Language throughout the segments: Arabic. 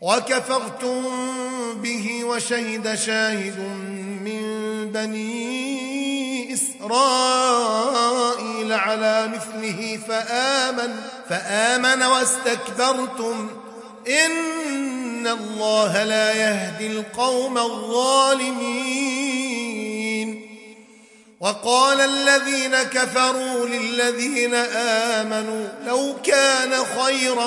وكفرتم به وشهد شاهد من بني إسرائيل على مثله فآمن فآمن واستكبرتم. إن الله لا يهدي القوم الظالمين. وقال الذين كفروا للذين آمنوا لو كان خيرا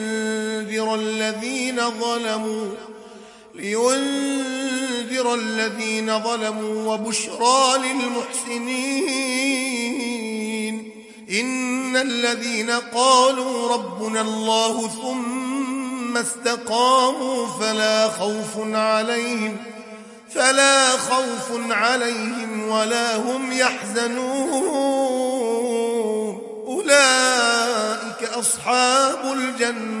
الذين ظلموا لينذر الذين ظلموا وبشرى للمحسنين. إن الذين قالوا ربنا الله ثم استقاموا فلا خوف عليهم فلا خوف عليهم ولا هم يحزنون. أولئك أصحاب الجنة.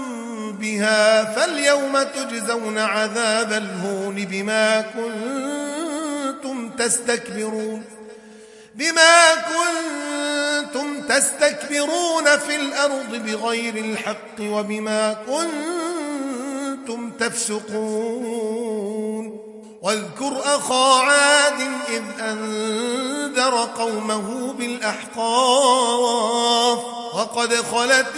بها فاليوم تجزون عذاب الهون بما كنتم تستكبرون بما كنتم تستكبرون في الأرض بغير الحق وبما كنتم تفسقون واذكر أخا عاد إذ أنذر قومه بالأحقاف وقد خلت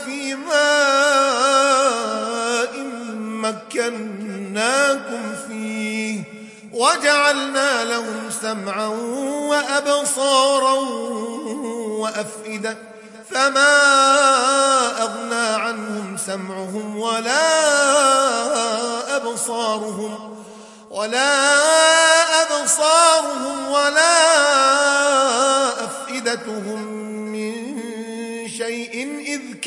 ماء مكناكم فيه وجعلنا لهم سمعا وأبصارا وأفئدة فما أغنى عنهم سمعهم ولا أبصارهم ولا أبصارهم ولا أفئدتهم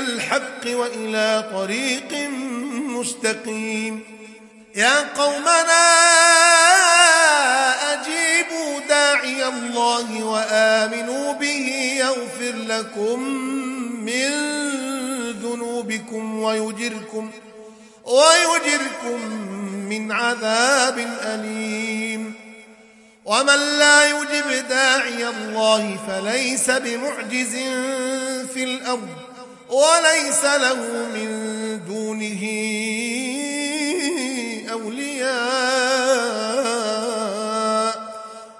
الحق وإلى طريق مستقيم. يا قومنا أجيبوا داعي الله وآمنوا به يغفر لكم من ذنوبكم ويجركم ويجركم من عذاب أليم. ومن لا يجب داعي الله فليس بمعجز في الأرض. وليس له من دونه أولياء.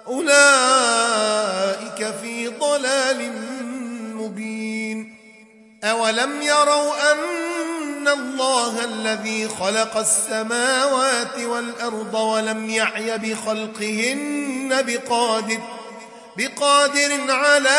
أولئك في ضلال مبين. أولم يروا أن الله الذي خلق السماوات والأرض ولم يعي بخلقهن بقادر بقادر على